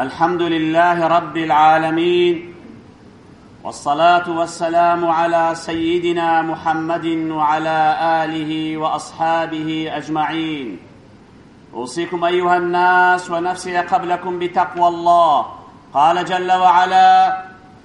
الحمد لله رب العالمين والصلاة والسلام على سيدنا محمد وعلى آله وأصحابه أجمعين أوصيكم أيها الناس ونفسي قبلكم بتقوى الله قال جل وعلا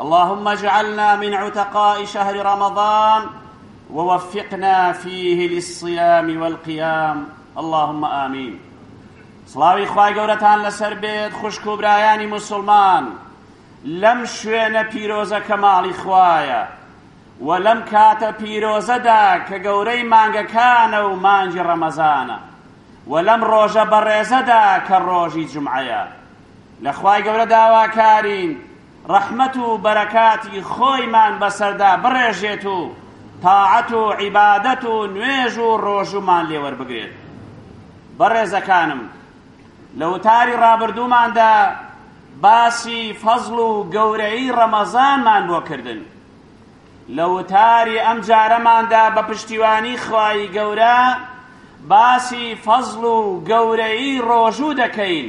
اللهم اجعلنا من عتقاء شهر رمضان ووفقنا فيه للصيام والقيام اللهم آمين سڵاوی خوای گەورەتان لەسەر بێت خوشک و برایانی مسلمان لەم شوێنە پیرۆزەکە ماڵی خوایە و لەم کاتە پیرۆزەدا کە گەورەی مانگەکانە و مانگی ڕەمەزانە و لەم ڕۆژە بەڕێزەدا کە ڕۆژی جمعەیە لە خوای گەورە داواکارین ڕەحمەت و بەرەکاتی خۆیمان بەسەردا بڕێژێت و تاعەت و عیبادەت و نوێژ و ڕۆژوومان لێ وەربگرێت بەڕێزەکانم لە وتاری ڕابردووماندا باسی فەزڵ و گەورەی ڕەمەزانمان بۆ کردن لە وتاری ئەم جارەماندا بە پشتیوانی خوایی گەورە باسی فەزڵ و گەورەی ڕۆژوو دەکەین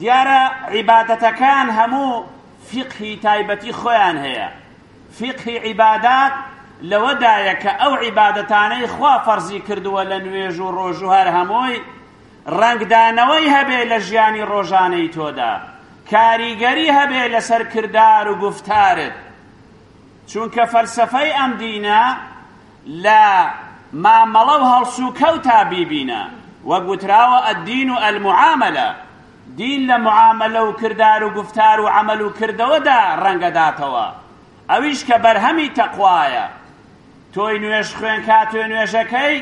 دیارە عیبادەتەکان هەموو فیقهی تایبەتی خۆیان هەیە، فیقهی عیبادات لەوەدایە کە ئەو عیبادەتانەی خوا فەرزی کردووە لە نوێژ و ڕۆژو هەر هەمووی ڕەنگدانەوەی هەبێ لە ژیانی ڕۆژانەی تۆدا کاریگەری هەبێ لەسەر کردار و گوفتارت چونکە فەلسەفەی ئەم دینە لە مامەڵە و هەڵسوکەوتا بیبینە، وەک وتراوە الدین و المعاملە، دین لە معامەلە و کردار و گوفتار و عەمەل و کردەوەدا ڕەنگەداتەوە، ئەویش کە بەرهەمی تەقوایە، تۆی نوێژ خوێنکار تۆی نوێژەکەی،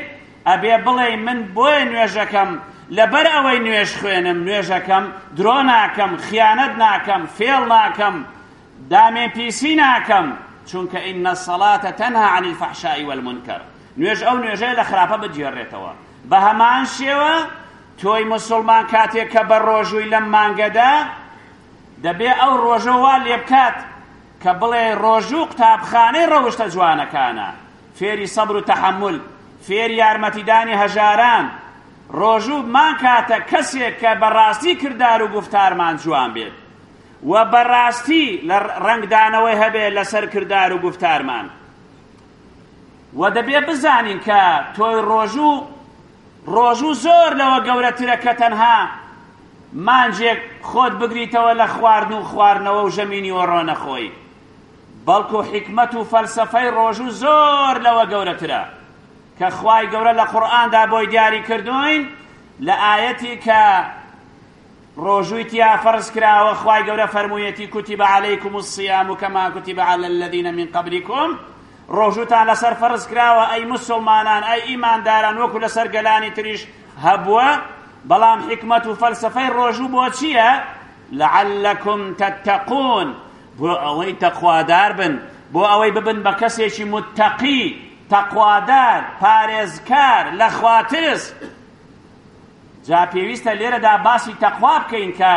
ئەبێ بڵێی من بۆیە نوێژەکەم لەبەر ئەوەی نوێژ خوێنم نوێژەکەم، درۆ ناکەم، خیانەت ناکەم، فێڵ ناکەم، دامێن پیسی ناکەم چونکە ان الصلاة تنهی عن الفحشاء والمنکر نوێژ ئەو نوێژەیە لە خراپە بگێڕێتەوە بە هەمان شێوە تۆی مسلمان کاتێک کە بە ڕۆژووی لەم مانگەدا دەبێ ئەو ڕۆژە وا لێ بکات کە بڵێ ڕۆژوو قوتابخانەی ڕەوشتە جوانەکانە فێری سەبر و تەحمل فێری یارمەتیدانی هەژاران ڕۆژوو مان کاتە کەسێک کە بەڕاستی کردار و گفتارمان جوان بێت و بەڕاستی لە ڕەنگدانەوەی هەبێ لەسەر کردار و گوفتارمان و دەبێ بزانین کە تۆی ڕۆژوو ڕۆژوو زۆر لەوە گەورەترە کە تەنها مانجێک خۆت بگریتەوە لە خواردن و خواردنەوە و ژەمینی وەڕۆنە خۆی بەڵکو حکمت و فەلسفەی ڕۆژوو زۆر لەوە گەورەترە کە خوای گەورە لە قورآاندا بۆی دیاری کردوین لە ئاەتی کە ڕۆژووی تیا فەرز کراوە خوای گەورە فەرموویەتی کوتیبە عەلەیکم الصیام کەما کوتیبە عەلی الذین من قبلکم ڕۆژووتان لەسەر فەرز کراوە ئەی مسلمانان ئەی ئیمانداران وەکو لەسەر گەلانی تریش هەبووە بەڵام حکمت و فەلسفەی ڕۆژوو بۆ چییە؟ لەعلەکم تەتەقون بۆ ئەوەی تەخوادار بن بۆ ئەوەی ببن بە کەسێکی متتەقی تەخوادار پارێزکار لە خواترس جا پێویستە لێرەدا باسی تەقوا بکەین کە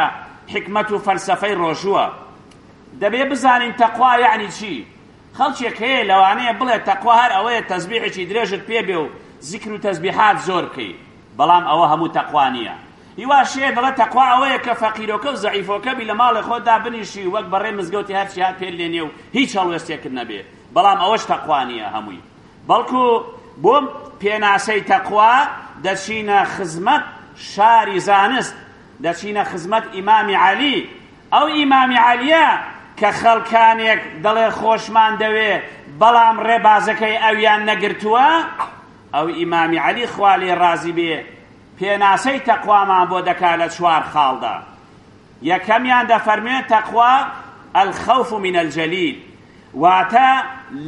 حیکمەت و فەلسەفەی ڕۆژووە. دەبێ بزانین تەقوا یەعنی چی؟ خەڵکێک هەیە لەوانەیە بڵێ تەقوا هەر ئەوەیە تەزبیحێکی درێژت پێ بێ و زیکر و تەزبیحات زۆر بکەی. بەڵام ئەوە هەموو تەقوا نییە. هیواش هەیە دەڵێ تەقوا ئەوەیە کە فەقیرۆکە و زەعیفۆکە بی لە ماڵێ خۆتدا بنیشی و وەک بەڕێ مزگەوتی هەرچی هات پێت لێنێ و هیچ هەڵوێستێکت نەبێ. بەڵام ئەوەش تەقوا نییە هەمووی. بەڵکو بۆ پێناسەی تەقوا دەچینە خزمەت شاری زانست، دەچینە خزمەت ئیمامی عەلی، ئەو ئیمامی عەلیە کە خەڵکانێک دەڵێ خۆشمان دەوێ بەڵام ڕێبازەکەی ئەویان نەگرتووە، ئەو ئیمامی عەلی خوا لێ ڕازی بێ پێناسەی تەقوامان بۆ دەکا لە چوار خاڵدا. یەکەمیان دەفەرموێت تەقوا الخوف من الجلیل واتە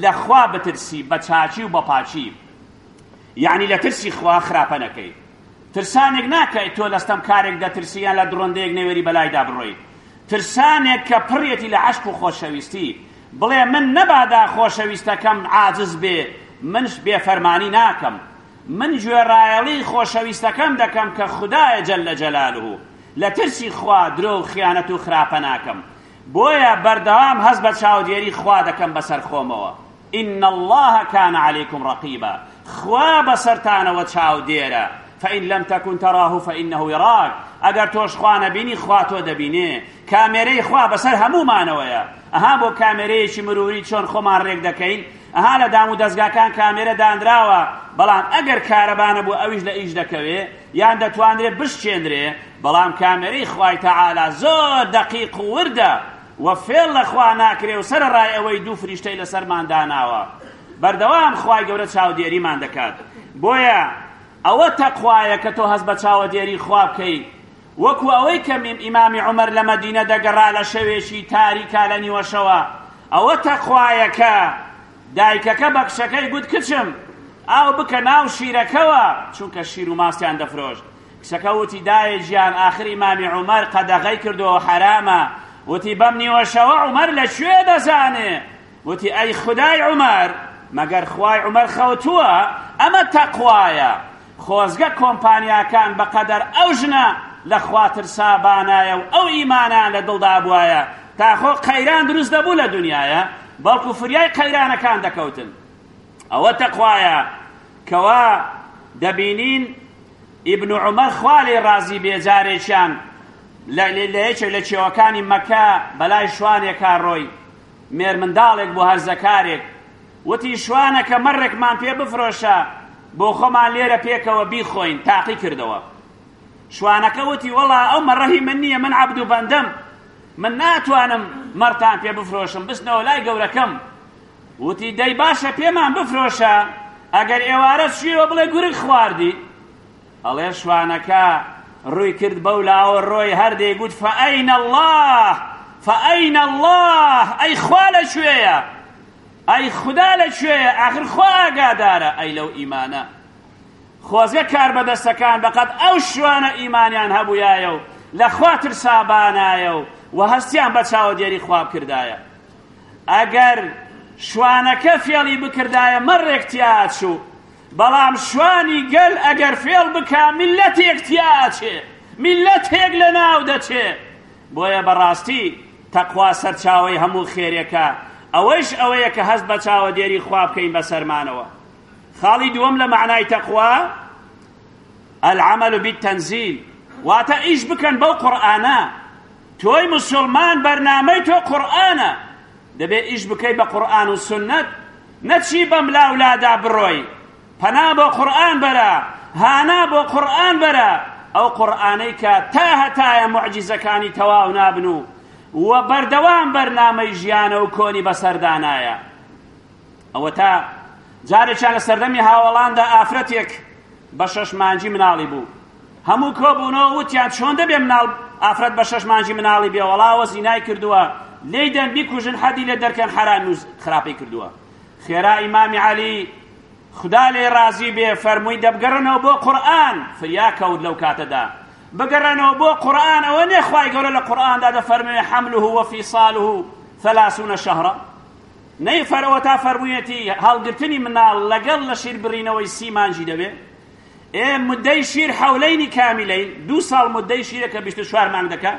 لە خوا بترسی بە چاکی و بە پاکی یعنی لە ترسی خوا خراپە نەکەی ترسانێک ناکەیت تۆ لەستەم کارێک دەترسی یان لە دڕندەیەک نەوێری بەلایدا بڕۆیت ترسانێک کە پڕێتی لە عشق و خۆشەویستی بڵێ من نەبادا خۆشەویستەکەم عاجز بێ منش بێفەرمانی ناکەم من گوێڕایەڵی خۆشەویستەکەم دەکەم کە خودایە جل جلاله، لە ترسی خوا درۆ و خیانەت و خراپە ناکەم، بۆیە بەردەوام هەست بە چاودێری خوا دەکەم بەسەر خۆمەوە، ان اللە کان علیکم رقیبا، خوا بەسەرتانەوە چاودێرە، فان لم تکن تراه فانه یراک، ئەگەر تۆش خوا نەبینی خوا تۆ دەبینێ، کامێرەی خوا بەسەر هەموومانەوەیە، ئەها بۆ کامێرەیەکی مروری چۆن خۆمان رێک دەکەین، ئەها لە دام و دەزگاکان کامێرە دانراوە بەڵام ئەگەر کارەبا نەبوو ئەویش لە ئیش دەکەوێ یان دەتوانرێ بشکێنرێ بەڵام کامێرەی خوای تەعالا زۆر دەقیق و وردە وە فێڵ لە خوا ناکرێ و سەرەڕای ئەوەی دوو فریشتەی لەسەرمان داناوە بەردەوام خوای گەورە چاودێریمان دەکات بۆیە ئەوە تەقوایە کە تۆ هەست بە چاوەدێری خوا بکەی وەکو ئەوەی کە میم ئیمامی عومەر لە مەدینە دەگەڕا لە شەوێکی تاریکا لە نیوەشەوە ئەوە تەقوایە کە دایکەکە بە کچەکەی گوت کچم ئاو بکە ناو شیرەکەوە چونکە شیر و ماستیان دەفرۆشت کچەکە وتی دایە گیان ئاخر ئیمامی عومەر قەدەغەی کردەوە حەرامە وتی بەم نیوەشەوە عومەر لە کوێ دەزانێ وتی ئەی خدای عومەر مەگەر خوای عومەر خەوتووە ئەمە تەقوایە خۆزگە کۆمپانیاکان بەقەدەر ئەو ژنە لە خوا ترسا بانایە و ئەو ئیمانەیان لە دڵدا بوایە تا خۆ قەیران دروست دەبوو لە دونیایە بەڵکو فریای قەیرانەکان دەکەوتن ئەوە تەقوایە کەوا دەبینین ئیبن عمر خوا لێ ڕازی بێ جارێکیان لە یەکێک لە چێوەکانی مەکە بەلای شوانێکا ڕۆی مێرمنداڵێک بۆ هەرزەکارێک وتی، شوانەکە مەڕێکمان پێ بفرۆشە بۆ خۆمان لێرە پێکەوە بیخۆین، تاقی کردەوە. شوانەکە وتی، وەڵا ئەو مەڕە هی من نییە، من عەبد و بەندەم، من ناتوانم مەڕتان پێ بفرۆشم، بچنەوە لای گەورەکەم. وتی، دەی باشە پێمان بفرۆشە، ئەگەر ئێوارە چوویەوە بڵێ گورگ خواردی. ئەڵێ شوانەکە ڕووی کرد بەو لاوە ڕۆی هەر دەیگوت، فەئەین اللە، فەئەین اللە، ئەی خوا لە کوێیە؟ ئەی خودا لە کوێیە ئاخر خوا ئاگادارە ئەی لەو ئیمانە خۆزگە کاربەدەستەکان بەقەد ئەو شوانە ئیمانیان هەبوویایە و لە خوا ترسابانایە و و هەستیان بە چاوەدێری خواب کردایە ئەگەر شوانەکە فێڵی بکردایە مەڕێک تیاچوو بەڵام شوانی گەل ئەگەر فێڵ بکە میلەتێک تیاچێ میلەتێک لە ناو دەچێ بۆیە بەڕاستی تەقوا سەرچاوەی هەموو خێرێکە، ئەوەیش ئەوەیە کە هەست بە چاوەدێری خوا بکەین بەسەرمانەوە. خاڵی دووەم لە مەعنای تەقوا، العمل بالتنزیل، واتە ئیش بکەن بەو قورئانە. تۆی مسوڵمان بەرنامەی تۆ قورئانە، دەبێ ئیش بکەی بە قورئان و سوننەت، نەچی بەملاولادا بڕۆی. پەنا بۆ قورئان بەرە، هانا بۆ قورئان بەرە، ئەو قورئانەی کە تا هەتایە موعجیزەکانی تەواو نابن و و بەردەوام بەرنامەی ژیانە و کۆنی بەسەر دانایە. ئەوەتا جارێکیان لە سەردەمی هاوەڵاندا ئافرەتێک بە شەش مانگی مناڵی بوو. هەموو کۆبوونەوە وتیان چۆن دەبێ مناڵ ئافرەت بە شەش مانگی مناڵی بێ وەڵاوە زینای کردووە لێی دەن بیکوژن حەدی لێ دەرکەن حەرام و خراپەی کردووە. خێرا ئیمامی عەلی خودا لێی ڕازی بێ فەرمووی دەبگەڕێنەوە بۆ قورئان فریا کەوت لەو کاتەدا بگەڕێنەوە بۆ قورئان ئەوە نێ خوای گەورە لە قورئاندا دەفەرموێ حمله وفیصاله ثلاثون شهرا نەی فەرەوە تا فەرموویەتی هەڵگرتنی مناڵ لەگەڵ لە شیر بڕینەوەی سی مانجی دەبێ ئێ مدەی شیر حەولەینی کامیلەی دوو ساڵ مدەی شیرە کە بیست و چوار مانگ دەکە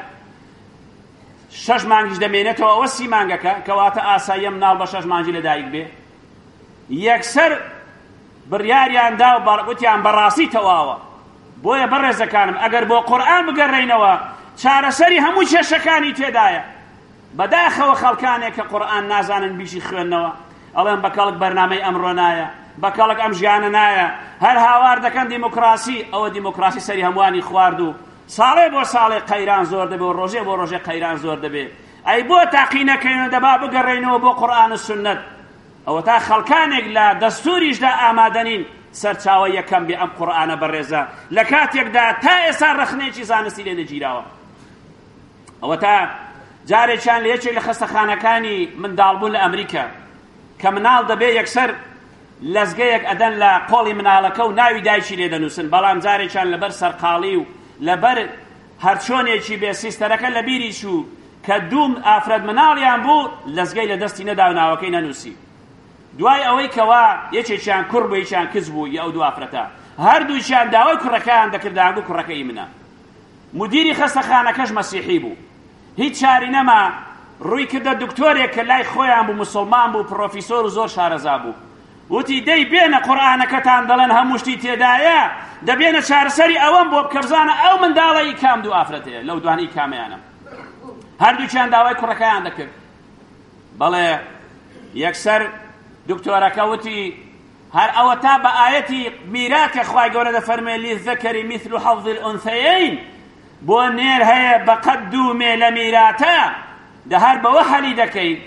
شەش مانگیش دەمێنێتەوە ئەوە سی مانگەکە کەواتە ئاساییە مناڵ بە شەش مانجی لەدایک بێ یەکسەر بڕیاریان دا و وتیان بەڕاستی تەواوە. بۆیە بەڕێزەکانم ئەگەر بۆ قورئان بگەڕێینەوە چارەسەری هەموو کێشەکانی تێدایە. بەداخەوە خەڵکانێک کە قورئان نازانن بیشی خوێندنەوە ئەڵێن بە کەڵک بەرنامەی ئەمڕۆ نایە، بە کەڵک ئەم ژیانە نایە، هەر هاوار دەکەن دیموکراسی، ئەوە دیموکراسی سەری هەمووانی خوارد و ساڵێ بۆ ساڵێ قەیران زۆر دەبێ و ڕۆژێ بۆ ڕۆژێ قەیران زۆر دەبێ. ئەی بۆ تاقی نەکەین و دەبا بگەڕێینەوە بۆ قورئان و سوننەت ئەوەتا خەڵکانێک لە دەستوریشدا ئامادەنین سەرچاوە یەکەم بێ ئەم قورئانە بەڕێزە لە کاتێکدا تا ئێستا ڕەخنەیەکی زانستی لێ نەگیراوە ئەوەتا جارێکیان لە یەکێک لە خەستەخانەکانی منداڵبوون لە ئەمریکا کە مناڵ دەبێ یەکسەر لەزگەیەک ئەدەن لە قۆڵی مناڵەکە و ناوی دایکی لێ دەنووسن بەڵام جارێکیان لەبەر سەرقاڵی و لەبەر هەرچۆنێکی بێ سیستەرەکە لە بیری چوو کە دوو ئافرەت مناڵیان بوو لەزگەی لە دەستی نەدا و ناوەکەی نەنووسی. دوای ئەوەی کەوا یەکێکیان کوڕ بوو یەکیان کچ بوو ی ئەو دوو ئافرەتە هەردووکیان داوای کوڕەکەیان دەکرد دەیانگوت کوڕەکە ی منە. مودیری خەستەخانەکەش مەسیحی بوو. هیچ چاری نەما ڕووی کردە دکتۆرێک کە لای خۆیان بوو موسڵمان بوو پڕۆفیسۆر و زۆر شارەزا بوو. وتی، دەی بێنە قورئانەکەتان دەڵێن هەموو شتی تێدایە، دەبێنە چارەسەری ئەوەم بۆ بکە بزانە ئەو منداڵە ئی کام دوو ئافرەتەیە، لەو دوانە ئی کامەیانە؟ هەردووکیان داوای کوڕەکەیان دەکرد. بەڵێ یەکسەر دکتۆرەکە وتی، هەر ئەوەتا بە ئایەتی میرا کە خوای گەورە دەفەرمێ للذکری مثل حظ الانثیین بۆ نێر هەیە بەقەد دوو مێ لە میراتە دە هەر بەوە حەلی دەکەین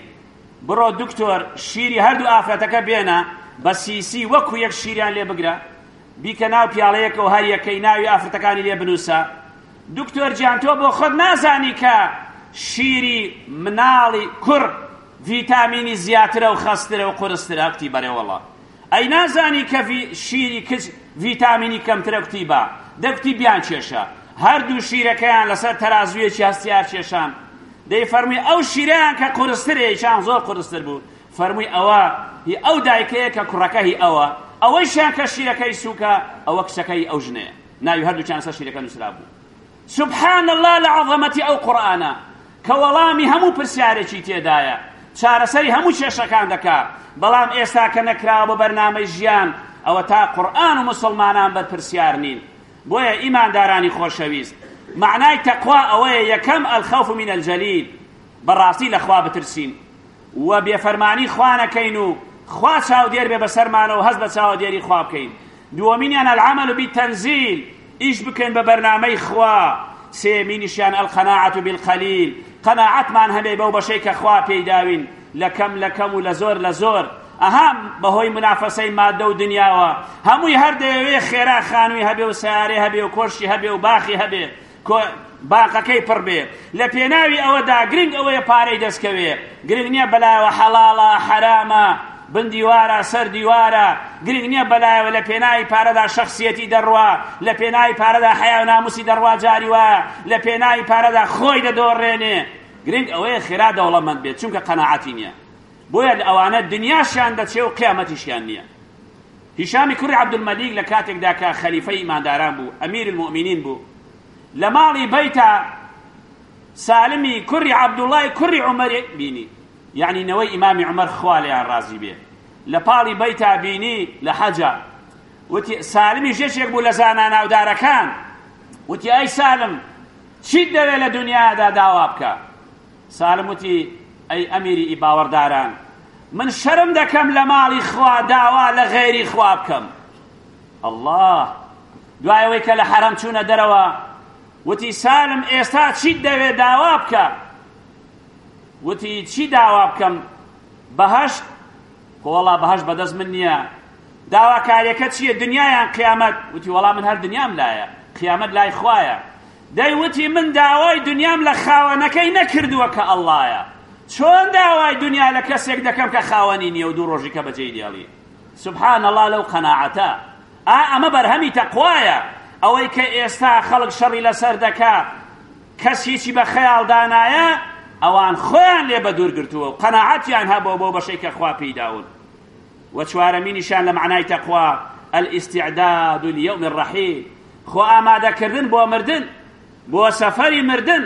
بڕۆ دکتۆر شیری هەردوو ئافرەتەکە بێنە بە سی سی وەکو یەک شیریان لێ بگرە بیکە ناو پیاڵەیەکەوە هەر یەکەی ناوی ئافرەتەکانی لێ بنووسە دکتۆر گیان تۆ بۆ خۆت نازانی کە شیری مناڵی کوڕ ڤیتامینی زیاترە و خەسترە و قورسترە کتی بەرێوەڵە ئەی نازانی کە ڤی شیری کچ ڤیتامینی کەمترە گوتی با دە گوتی بیان کێشا هەردوو شیرەکەیان لەسەر تەرازویەکی هەستیار کێشان دەی فەرمووی ئەو شیرەیان کە قورسترێکیان زۆر قورستر بوو فەرمووی ئەوە هی ئەو دایکەیە کە کوڕەکە هی ئەوە ئەوەیشیان کە شیرەکەی سووکە ئەوە کچەکەی ئەو ژنەیە ناوی هەردووکیان سەر شیرەکە نووسرا بوو سبحان اللە لە عەزەمەتی ئەو قورئانە کە وەڵامی هەموو پرسیارێکی تێدایە چارەسەری هەموو کێشەکان دەکا بەڵام ئێستا کە نەکراوە بە بەرنامەی ژیان ئەوەتا قورئان و موسڵمانان بەرپرسیار نین بۆیە ئیماندارانی خۆشەویست مەعنای تەقوا ئەوەیە یەکەم الخوف من الجلیل بەڕاستی لەخوا بترسین و بێ فەرمانی خوا نەکەین و خوا چاودێر بێ بەسەرمانە و هەست بە چاوەدێری خوا بکەین دووەمینیان العمل بالتنزیل ئیش بکەین بە بەرنامەی خوا سێمینیشیان القناعة بالقلیل قەناعەتمان هەبێ بەو بەشەی کە خوا پێی داوین لە کەم لە کەم و لە زۆر لە زۆر ئەها بەهۆی منافەسەی مادە و دنیاوە هەمووی هەردەیەوێ خێرا خانووی هەبێ و سیارێ هەبێ و کۆشی هەبێ و باخی هەبێ باقەکەی پڕ بێ لە پێناوی ئەوەدا گرنگ ئەوەیە پارەی دەستکەوێ گرنگ نییە بەلایەوە حەڵاڵە حەرامە بن دیوارە سەر دیوارە گرنگ نییە بەلایەوە لە پێناوی پارەدا شخصیەتی دەڕوا لە پێناوی پارەدا حیا و ناموسی دەڕوا جاری وایە لە پێناوی پارەدا خۆی دەدۆڕێنێ گرنگ ئەوەیە خێرا دەوڵەمەند بێت چونکە قەناعەتی نییە بۆیە ئەوانە دنیاشیان دەچێ و قیامەتیشیان نییە هیشامی کوڕی عەبدولمەلیک لە کاتێکدا کە خەلیفەی ئیمانداران بوو، ئەمیرالمۆمینین بوو، لە ماڵی بەیتا سالمی کوڕی عەبدوڵڵای کوڕی عومەری بینی، یەعنی نەوەی ئیمامی عومەر خوا لێیان ڕازی بێ، لە پاڵی بەیتا بینی لە حەجا، وتی، سالمیش یەکێک بوو لە زانا ناودارەکان، وتی، ئەی سالم چیت دەوێ لە دونیادا داوا بکە؟ سالم وتی، ئەی ئەمیری ی باوەڕداران، من شەرم دەکەم لە ماڵی خوا داوا لە غەیری خوا بکەم، اللە، دوای ئەوەی کە لە حەرەم چوونە دەرەوە، وتی، سالم ئێستا چیت دەوێ داوا بکە؟ وتی، چی داوا بکەم؟ بەهەشت؟ خۆ وەڵا بەهەشت بەدەست من نییە، داواکاریەکەت چییە، دنیا یان قیامەت؟ وتی، وەڵا من هەر دنیام لایە، قیامەت لای خوایە، دەی وتی من داوای دنیام لە خاوەنەکەی نەکردووە کە ئەڵڵایە چۆن داوای دنیا لە کەسێک دەکەم کە خاوەنی نییە و دوو ڕۆژی کە بەجێی دێڵی سبحان الله لەو قەناعەتە ئا ئەمە بەرهەمی تەقوایە ئەوەی کە ئێستا خەڵک شەڕی لەسەر دەکا کەس هیچی بە خەیاڵدانایە ئەوان خۆیان لێ بە دوور گرتووە و قەنەعەتیان هەبەوە بۆ بەشەی کە خوا پێیداون و چوارەمینیشان لە معنای تەقوا الاستعداد اليوم الرحيل خۆ ئامادەکردن بۆ مردن، بۆ سەفەری مردن،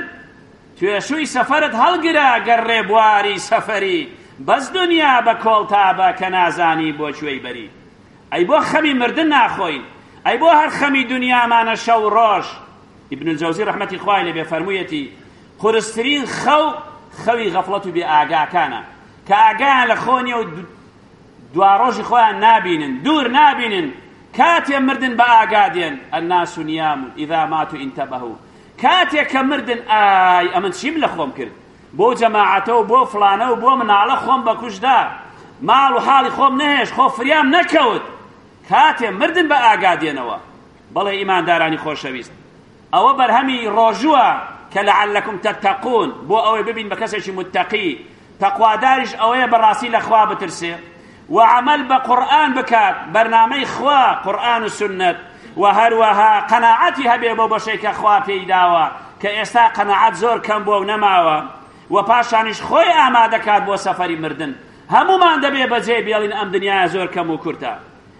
توێشووی سەفەرت هەڵگرە گەر ڕێبواری سەفەری بەس دونیا بە کۆڵتا بە کە نازانی بۆ کوێی بەری. ئەی بۆ خەمی مردن ناخۆین؟ ئەی بۆ هەر خەمی دونیامانە شەو و ڕۆژ؟ ئیبن الجوزی ڕەحمەتی خوای لێ بێ فەرموویەتی، قورسترین خەو خەوی غەفڵەت و بێ ئاگاکانە کە ئاگایان لە خۆ نیە و دواڕۆژی خۆیان نابینن، دوور نابینن، کاتێ مردن بە ئاگا دێن، الناس نیام اذا ماتوا انتبهوا، کاتێ کە مردن، ئای ئەمن چیم لە خۆم کرد، بۆ جەماعەتە و بۆ فڵانە و بۆ مناڵە خۆم بە کوشت دا، ماڵ و حاڵی خۆم نەهێشت، خۆ فریام نەکەوت، کاتێ مردن بە ئاگا دێنەوە. بەڵێ ئیماندارانی خۆشەویست! ئەوە بەرهەمی ڕۆژووە کە لعلکم تتقون بۆ ئەوەی ببین بە کەسێکی متقی تەقواداریش ئەوەیە بەڕاستی لە خوا بترسێ و عمل بە قورئان بکات بەرنامەی خوا قورئان و سنت و هەروەها قەناعەتی هەبێ بۆ بەشەی کە خوا پێی داوە کە ئێستا قەناعەت زۆر کەم بووە و نەماوە و پاشانیش خۆی ئامادەکات بۆ سەفەری مردن هەمومان دەبێ بەجێ بێڵین ئەم دنیاە زۆر کەم و کورتە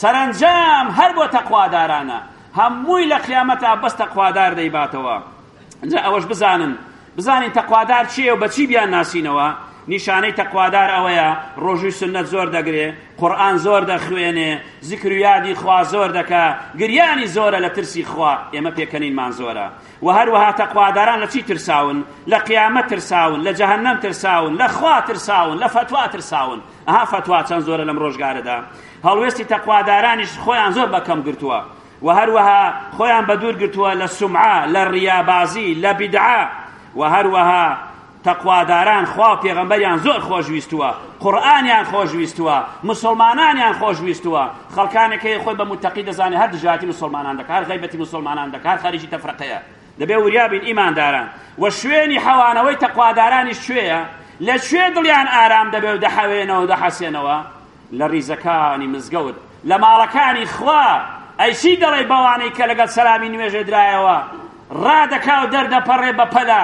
سەرەنجام هەر بۆ تەقوادارانە هەمووی لە قیامەتا بەس تەقوادار دەیباتەوە ئینجا ئەوەش بزانن بزانین تەقوادار چیە و بەچی بیان ناسینەوە نیشانەی تەقوادار ئەوەیە ڕۆژووی سنەت زۆر دەگرێ قورئان زۆر دەخوێنێ زیکر و یادی خوا زۆر دەکا گریانی زۆرە لە ترسی خوا ئێمە پێکەنینمان زۆرە و هەروەها تەقواداران لە چی ترساون لە قیامەت ترساون لە جەهەنەم ترساون لە خوا ترساون لە فەتوا ترساون ئەها فەتوا چەند زۆرە لەم ڕۆژگارەدا هەڵوێستی تەقوادارانیش خۆیان زۆر بەکەم گرتووە و هەروەها خۆیان بەدوور گرتووە لە سومعە لە ڕیابازی لە بیدعە و هەروەها تەقواداران خوا و پێغەمبەریان زۆر خۆشویستووە قورآانیان خۆشویستووە مسلمانانیان خۆشویستووە خەڵکانەکەی خۆی بە متەقی دەزانێت هەر دژاتی مسلمانان دەکار غیبەتی مسلمانان دەکار خەریکی تەفرەقەیە دەبێ وریا بین ئیمانداران و شوێنی حەوانەوەی تەقوادارانیش کوێیە لە کوێ دڵیان ئارام دەبێ و دەحەوێنەوە دەحەسێنەوە لە ڕیزەکانی مزگەوت لە ماڵەکانی خوا ئەیچی دەڵێ بەوانەی کە لەگەڵ سەلامی نوێژێ درایەوە ڕادەکا و دەردەپەڕێ بە پەلە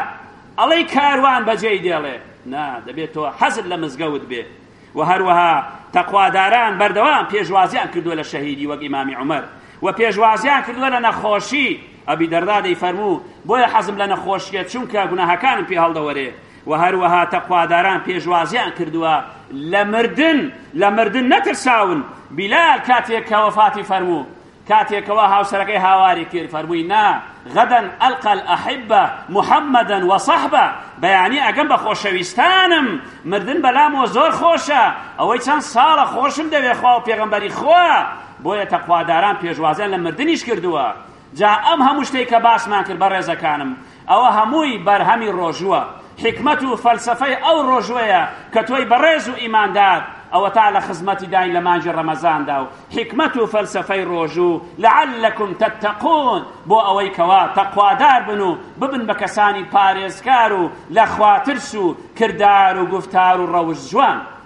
ئەڵەی کاروان بەجێی دێڵێ نا دەبێتەوە حەزت لە مزگەوت بێ وە هەروەها تەقواداران بەردەوام پێشوازیان کردووە لە شەهیدی وەک ئیمامی عومەر و پێشوازیان کردووە لە نەخۆشی ئەبی دەردا دەیفەرموو بۆیە حەزم لە نەخۆشیە چونکە گوناهەکانم پێ هەڵدەوەرێ و هەروەها تەقواداران پێشوازیان کردووە لە مردن لە مردن نەترساون بیلال کاتێک کە وەفاتی فەرموو کاتێکەوە هاوسەرەکەی هاواری کرد فەرمووی نا غدا القى الاحبه محمدا وصحبه بەیانی ئەگەم بە خۆشەویستانم مردن بەلامەوە زۆر خۆشە ئەوەی چەند ساڵە خۆشم دەوێ خوا و پێغەمبەری خوا بۆیە تەقواداران پێشوازیان لە مردنیش کردووە جا ئەم هەموو شتێک کە باسمان کرد بەڕێزەکانم ئەوە هەمووی بەرهەمی ڕۆژووە، حیکمەت و فەلسەفەی ئەو ڕۆژووەیە کە تۆی بەڕێز و ئیماندار، ئەوەتا لە خزمەتیداین لە مانگی ڕەمەزاندا و حیکمەت و فەلسەفەی ڕۆژوو، لعلکم تتقون، بۆ ئەوەی کەوا تەقوادار بن و ببن بە کەسانی پارێزکار و لەخواترس و کردار و گوفتار و ڕەوشت جوان.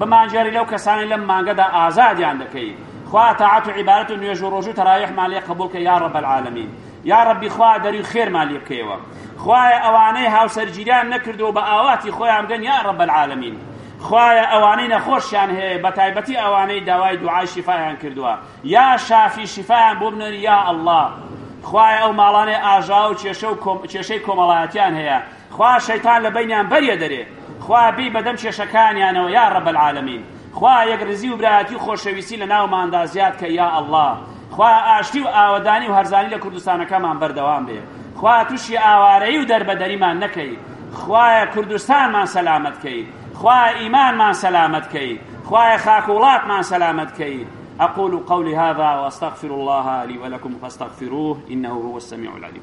بمانگێڕی لەو کەسانەی لەم مانگەدا ئازادیان دەکەی خوا تاعەت و عیبارەت و نوێژ و ڕۆژو تەراویحمان لێ قبول کە یا رب العالمین یا ربی خوا دەری و خێرمان لێ بکەیەوە خوایە ئەوانەی هاوسەرگیریان نەکردو بە ئاواتی خۆیان بگەن یا رب العالمین خوایە ئەوانەی نەخۆشیان هەیە بە تایبەتی ئەوانەی داوای دوعای شیفایان کردووە یا شافی شیفایان بۆ بنێری یا ئەڵڵا خوایە ئەو ماڵانێ ئاژاو کێشە و کێشەی کۆمەڵایەتیان هەیە خوا شەیتان لە بەینیان بەریە دەرێ خوا بی بەدەم کێشەکانیانەوە یا رب العالمین خوا یەک رزی و برایەتی و خۆشەویستی لە ناوماندا زیاد کە یا ئەڵڵا خوا ئاشتی و ئاوەدانی و هەرزانی لە کوردستانەکەمان بەردەوام بێ خوا تووشی ئاوارەی و دەربەدەریمان نەکەی خوایە کوردستانمان سەلامەت کەی خوایە ئیمانمان سەلامەت کەی خوایە خاک و وڵاتمان سەلامەت کەی أقول قولي هذا وأستغفر الله لي ولكم فاستغفروه إنه هو السميع العليم